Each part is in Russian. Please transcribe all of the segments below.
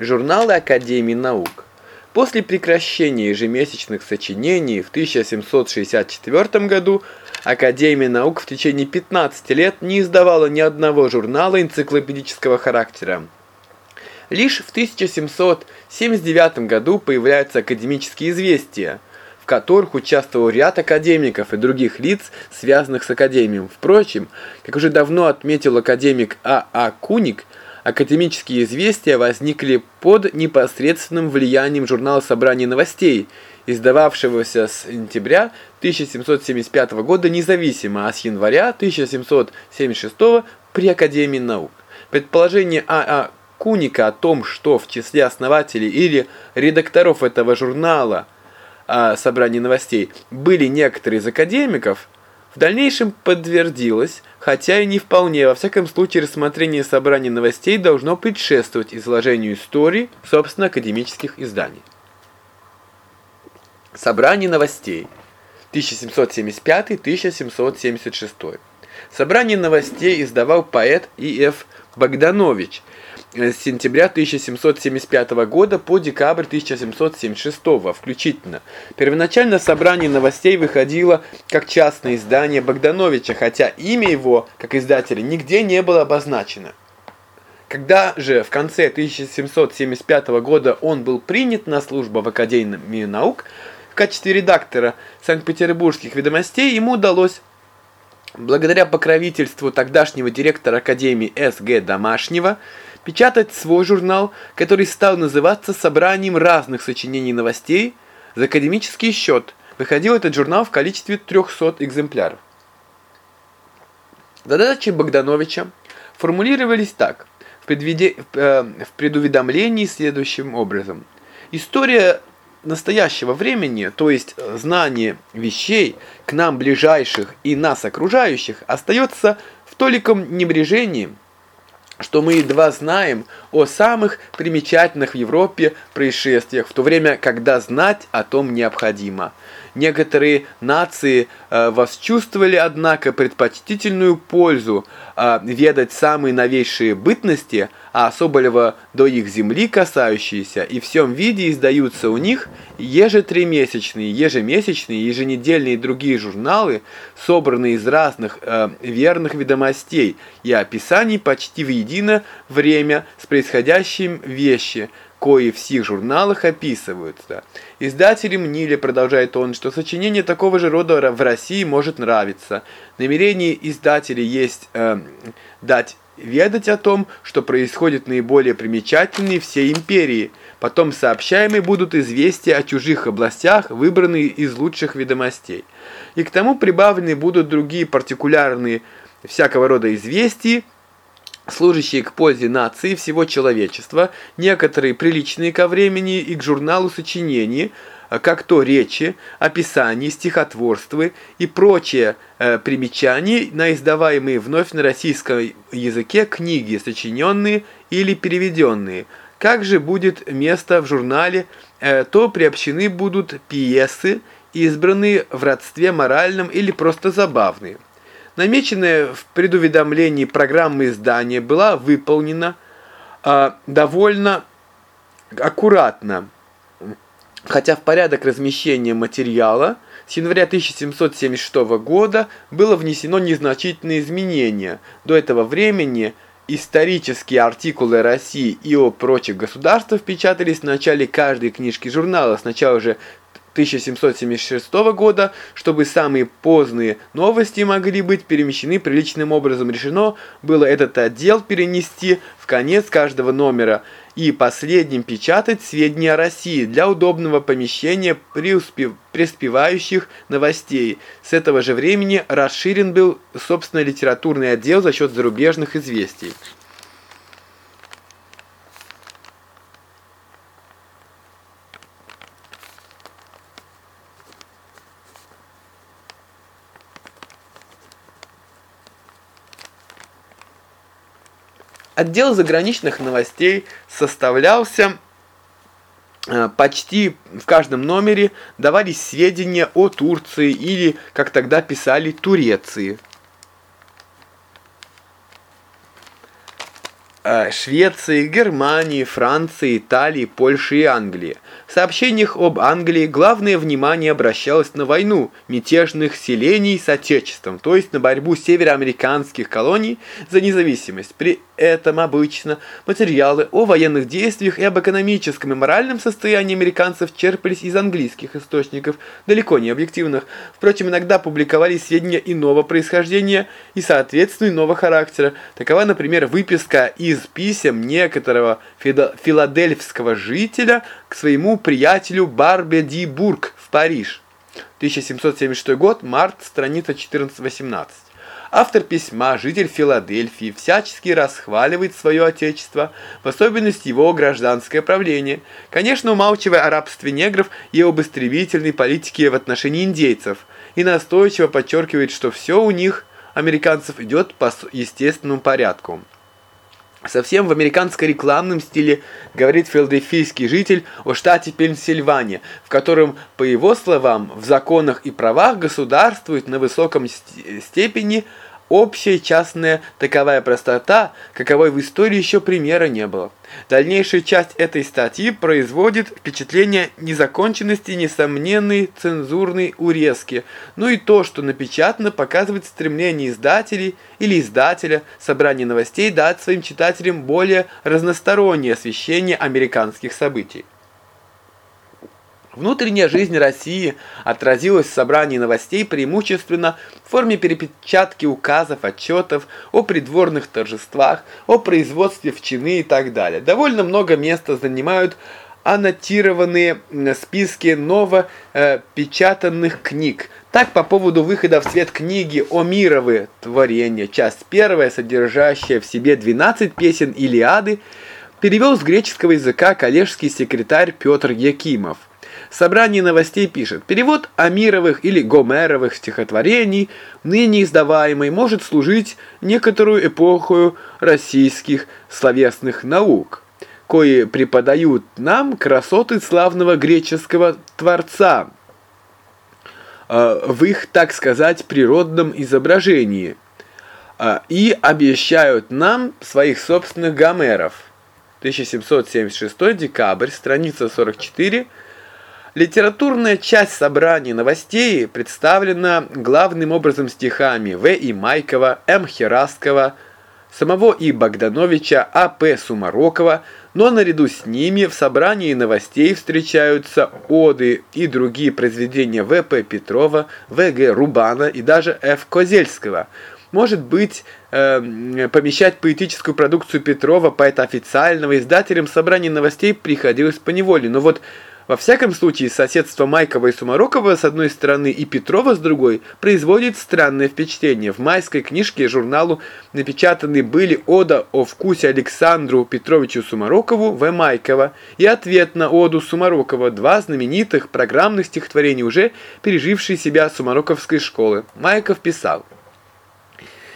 Журналы Академии наук. После прекращения ежемесячных сочинений в 1764 году Академия наук в течение 15 лет не издавала ни одного журнала энциклопедического характера. Лишь в 1779 году появляются академические известия, в которых участвовал ряд академиков и других лиц, связанных с академией. Впрочем, как уже давно отметил академик А.А. А. Куник, академические известия возникли под непосредственным влиянием журнала «Собрание новостей», издававшегося с сентября 1775 года независимо, а с января 1776 при Академии наук. Предположение А.А. А. Куника о том, что в числе основателей или редакторов этого журнала «Собрание новостей» были некоторые из академиков – в дальнейшем подтвердилось, хотя и не вполне, во всяком случае рассмотрение собрания новостей должно предшествовать изложению истории, собственно, академических изданий. Собрание новостей 1775-1776. Собрание новостей издавал поэт И.Ф. Богданович – с сентября 1775 года по декабрь 1776 включительно. Первоначально собрание новостей выходило как частное издание Богдановича, хотя имя его, как издателя, нигде не было обозначено. Когда же в конце 1775 года он был принят на службу в Академии наук, в качестве редактора Санкт-Петербургских ведомостей ему удалось благодаря покровительству тогдашнего директора Академии С.Г. Домашнего печатать свой журнал, который стал называться «Собранием разных сочинений новостей» за академический счет. Выходил этот журнал в количестве 300 экземпляров. Задачи Богдановича формулировались так, в, предвиде... Э, в предуведомлении следующим образом. История настоящего времени, то есть знание вещей, к нам ближайших и нас окружающих, остается в толиком небрежении, что мы едва знаем о самых примечательных в Европе происшествиях, в то время, когда знать о том необходимо. Некоторые нации э, восчувствовали, однако, предпочтительную пользу э, ведать самые новейшие бытности, а особого до их земли касающиеся, и в всем виде издаются у них ежетримесячные, ежемесячные, еженедельные и другие журналы, собранные из разных э, верных ведомостей и описаний почти в единое время с происходящим вещи – кои в сих журналах описываются. Издатели мнили, продолжает он, что сочинение такого же рода в России может нравиться. Намерение издателей есть э, дать ведать о том, что происходит наиболее примечательные всей империи. Потом сообщаемые будут известия о чужих областях, выбранные из лучших ведомостей. И к тому прибавлены будут другие партикулярные всякого рода известия, служащие к пользе нации всего человечества, некоторые приличные ко времени и к журналу сочинений, как то речи, описания, стихотворства и прочие э, примечания на издаваемые вновь на российском языке книги, сочиненные или переведенные. Как же будет место в журнале, э, то приобщены будут пьесы, избранные в родстве моральном или просто забавные. Намеченная в предуведомлении программа издания была выполнена э, довольно аккуратно, хотя в порядок размещения материала с января 1776 года было внесено незначительные изменения. До этого времени исторические артикулы России и о прочих государствах печатались в начале каждой книжки журнала, сначала же 1776 года, чтобы самые поздние новости могли быть перемещены приличным образом. Решено было этот отдел перенести в конец каждого номера и последним печатать сведения о России для удобного помещения преуспевающих новостей. С этого же времени расширен был, собственно, литературный отдел за счет зарубежных известий. Отдел заграничных новостей составлялся э, почти в каждом номере давались сведения о Турции или, как тогда писали, Туреции. э, Швеции, Германии, Франции, Италии, Польши и Англии. В сообщениях об Англии главное внимание обращалось на войну мятежных селений с Отечеством, то есть на борьбу североамериканских колоний за независимость. При этом обычно материалы о военных действиях и об экономическом и моральном состоянии американцев черпались из английских источников, далеко не объективных. Впрочем, иногда публиковались сведения иного происхождения и, соответственно, иного характера. Такова, например, выписка из писем некоторого филадельфского жителя к своему приятелю Барбе Ди Бург в Париж. 1776 год, март, страница 14-18. Автор письма, житель Филадельфии, всячески расхваливает свое отечество, в особенности его гражданское правление, конечно, умалчивая о рабстве негров и об истребительной политике в отношении индейцев, и настойчиво подчеркивает, что все у них, американцев, идет по естественному порядку. Совсем в американско-рекламном стиле говорит филадельфийский житель о штате Пенсильвания, в котором, по его словам, в законах и правах государствует на высоком степени общая частная таковая простота, каковой в истории еще примера не было. Дальнейшая часть этой статьи производит впечатление незаконченности несомненной цензурной урезки, ну и то, что напечатано, показывает стремление издателей или издателя собрания новостей дать своим читателям более разностороннее освещение американских событий. Внутренняя жизнь России отразилась в собрании новостей преимущественно в форме перепечатки указов, отчетов о придворных торжествах, о производстве в чины и так далее. Довольно много места занимают аннотированные списки новопечатанных книг. Так, по поводу выхода в свет книги о мировые творения, часть первая, содержащая в себе 12 песен Илиады, перевел с греческого языка коллежский секретарь Петр Якимов. Собрание новостей пишет, перевод Амировых или Гомеровых стихотворений, ныне издаваемый, может служить некоторую эпоху российских словесных наук, кои преподают нам красоты славного греческого творца э, в их, так сказать, природном изображении э, и обещают нам своих собственных Гомеров. 1776 декабрь, страница 44, Литературная часть собрания новостей представлена главным образом стихами В. И. Майкова, М. Хераскова, самого И. Богдановича, А. П. Сумарокова, но наряду с ними в собрании новостей встречаются оды и другие произведения В. П. Петрова, В. Г. Рубана и даже Ф. Козельского. Может быть, э, помещать поэтическую продукцию Петрова, поэта официального, издателям собрания новостей приходилось по неволе, но вот во всяком случае, соседство Майкова и Сумарокова с одной стороны и Петрова с другой производит странное впечатление. В майской книжке журналу напечатаны были ода о вкусе Александру Петровичу Сумарокову В. Майкова и ответ на оду Сумарокова, два знаменитых программных стихотворения, уже пережившие себя Сумароковской школы. Майков писал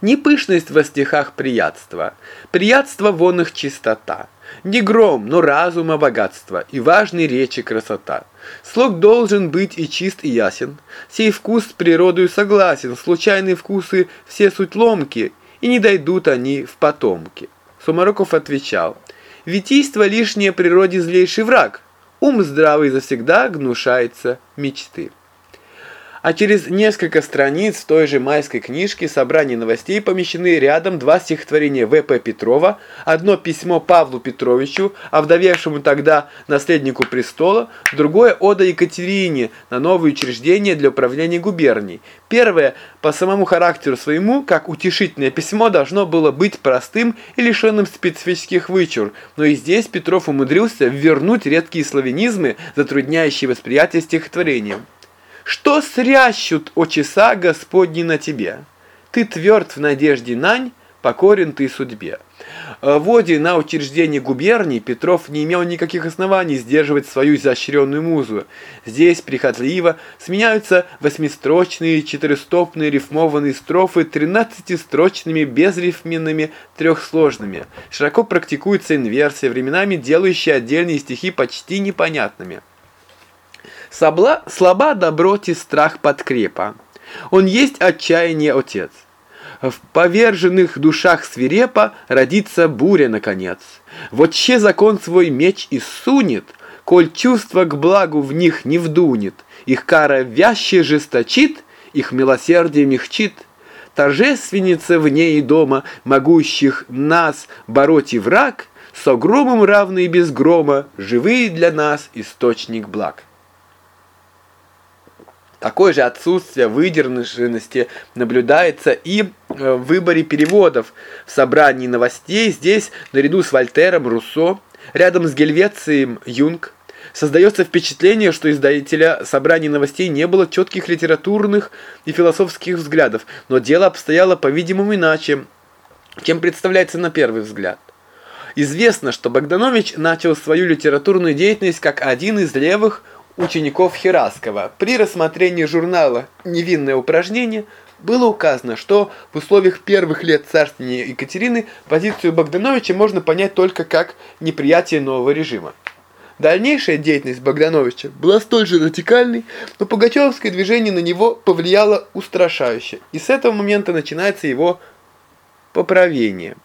«Не пышность во стихах приятства, приятство вон их чистота». Не гром, но разума богатство и важной речи красота. Слог должен быть и чист, и ясен. Сей вкус с природою согласен, случайные вкусы все суть ломки, и не дойдут они в потомки. Сумароков отвечал, «Витийство лишнее природе злейший враг, ум здравый завсегда гнушается мечты». А через несколько страниц той же майской книжке собрания новостей помещены рядом два стихотворения В.П. Петрова, одно письмо Павлу Петровичу, овдовевшему тогда наследнику престола, другое ода Екатерине на новое учреждение для управления губернией. Первое, по самому характеру своему, как утешительное письмо, должно было быть простым и лишенным специфических вычур, но и здесь Петров умудрился вернуть редкие славянизмы, затрудняющие восприятие стихотворения. Что срящут очеса Господни на тебе? Ты тверд в надежде нань, покорен ты судьбе. В воде на учреждение губернии Петров не имел никаких оснований сдерживать свою изощренную музу. Здесь прихотливо сменяются восьмистрочные, четырестопные рифмованные строфы тринадцатистрочными безрифменными трехсложными. Широко практикуется инверсия, временами делающая отдельные стихи почти непонятными. Собла, слаба доброте страх подкрепа. Он есть отчаяние отец. в поверженных душах свирепо родится буря, наконец. Вот че закон свой меч и сунет, коль чувство к благу в них не вдунет, их кара вяще жесточит, их милосердие мягчит. Торжественница вне и дома, могущих нас бороть и враг, с громом равный без грома, живые для нас источник благ. Такое же отсутствие выдержанности наблюдается и э, в выборе переводов. В собрании новостей здесь, наряду с Вольтером, Руссо, рядом с Гельвецием, Юнг, создается впечатление, что издателя собрания новостей не было четких литературных и философских взглядов, но дело обстояло, по-видимому, иначе, чем представляется на первый взгляд. Известно, что Богданович начал свою литературную деятельность как один из левых учеников Хераскова. При рассмотрении журнала «Невинное упражнение» было указано, что в условиях первых лет царствования Екатерины позицию Богдановича можно понять только как неприятие нового режима. Дальнейшая деятельность Богдановича была столь же радикальной, но Пугачевское движение на него повлияло устрашающе, и с этого момента начинается его поправение.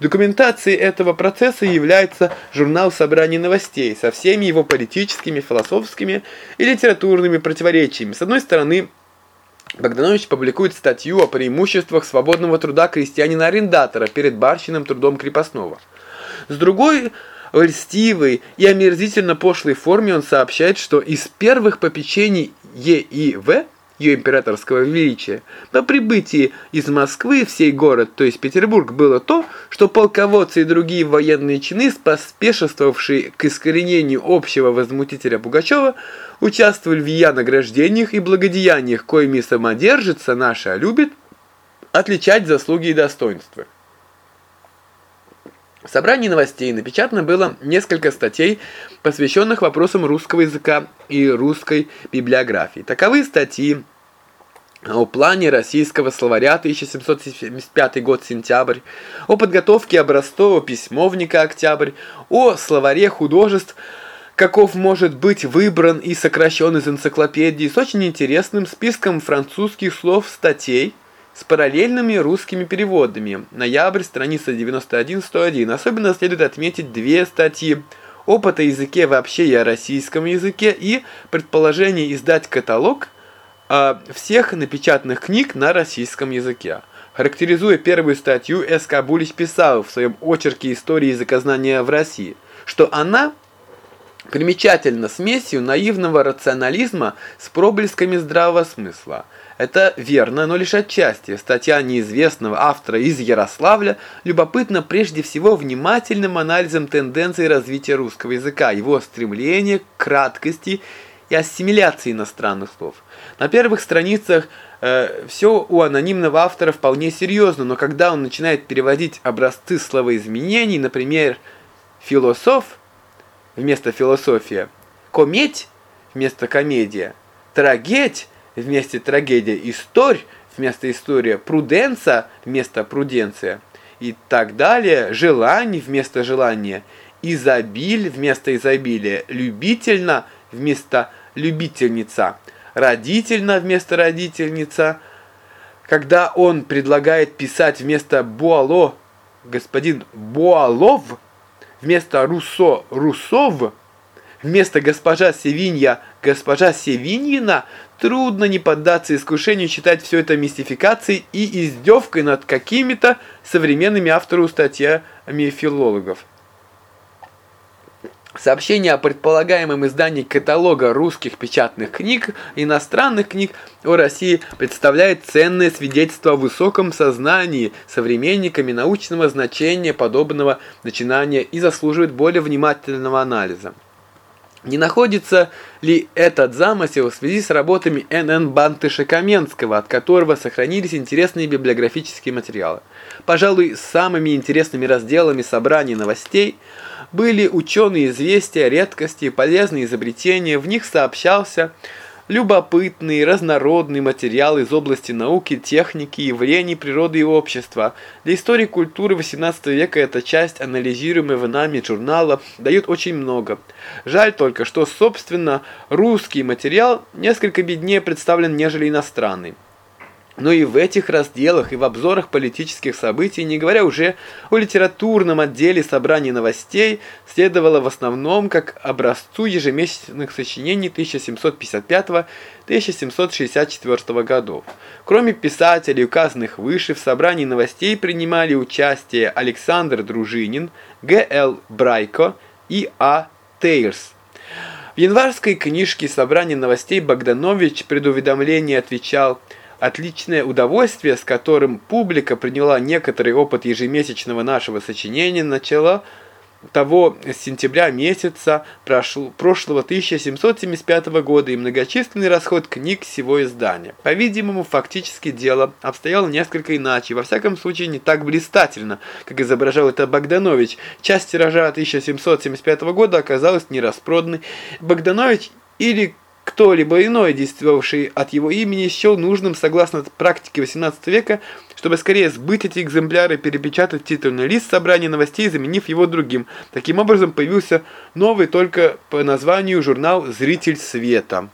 Документацией этого процесса является журнал собраний новостей со всеми его политическими, философскими и литературными противоречиями. С одной стороны, Богданович публикует статью о преимуществах свободного труда крестьянина-арендатора перед барщиным трудом крепостного. С другой, в льстивой и омерзительно пошлой форме он сообщает, что из первых попечений Е и В – ее императорского величия, по прибытии из Москвы в сей город, то есть Петербург, было то, что полководцы и другие военные чины, поспешествовавшие к искоренению общего возмутителя Пугачева, участвовали в ее награждениях и благодеяниях, коими самодержится наша любит отличать заслуги и достоинства. В собрании новостей напечатано было несколько статей, посвященных вопросам русского языка и русской библиографии. Таковы статьи о плане российского словаря 1775 год сентябрь, о подготовке образцового письмовника октябрь, о словаре художеств, каков может быть выбран и сокращен из энциклопедии с очень интересным списком французских слов статей, с параллельными русскими переводами. Ноябрь, страница 91-101. Особенно следует отметить две статьи «Опыт о языке вообще и о российском языке» и «Предположение издать каталог» всех напечатанных книг на российском языке. Характеризуя первую статью, С.К. Булич писал в своем очерке «Истории языкознания в России», что она примечательна смесью наивного рационализма с проблесками здравого смысла – это верно, но лишь отчасти. Статья неизвестного автора из Ярославля любопытна прежде всего внимательным анализом тенденций развития русского языка, его стремления к краткости и ассимиляции иностранных слов. На первых страницах э, все у анонимного автора вполне серьезно, но когда он начинает переводить образцы словоизменений, например, «философ» вместо «философия», «кометь» вместо «комедия», «трагедь» вместо трагедия, исторь вместо история, пруденция вместо пруденция и так далее, желание вместо желания, изобиль вместо изобилия, любительно вместо любительница, родительно вместо родительница. Когда он предлагает писать вместо Буало господин Буалов, вместо Руссо Руссов, вместо госпожа Севинья госпожа Севиньина, трудно не поддаться искушению считать все это мистификацией и издевкой над какими-то современными авторами статьями филологов. Сообщение о предполагаемом издании каталога русских печатных книг, иностранных книг о России представляет ценное свидетельство о высоком сознании современниками научного значения подобного начинания и заслуживает более внимательного анализа. Не находится ли этот замысел в связи с работами Н.Н. Бантыша-Каменского, от которого сохранились интересные библиографические материалы? Пожалуй, самыми интересными разделами собрания новостей были ученые известия, редкости, полезные изобретения. В них сообщался любопытный, разнородный материал из области науки, техники, явлений природы и общества. Для истории культуры XVIII века эта часть анализируемого нами журнала дает очень много. Жаль только, что, собственно, русский материал несколько беднее представлен, нежели иностранный. Но и в этих разделах и в обзорах политических событий, не говоря уже о литературном отделе собраний новостей, следовало в основном как образцу ежемесячных сочинений 1755-1764 годов. Кроме писателей, указанных выше, в собрании новостей принимали участие Александр Дружинин, Г.Л. Брайко и А. Тейрс. В январской книжке собрания новостей Богданович предуведомление отвечал – Отличное удовольствие, с которым публика приняла некоторый опыт ежемесячного нашего сочинения, начало того сентября месяца прошло, прошлого 1775 года и многочисленный расход книг всего издания. По-видимому, фактически дело обстояло несколько иначе, во всяком случае не так блистательно, как изображал это Богданович. Часть тиража 1775 года оказалась нераспроданной. Богданович или кто-либо иной, действовавший от его имени, счел нужным, согласно практике XVIII века, чтобы скорее сбыть эти экземпляры перепечатать титульный лист собрания новостей, заменив его другим. Таким образом, появился новый только по названию журнал «Зритель света».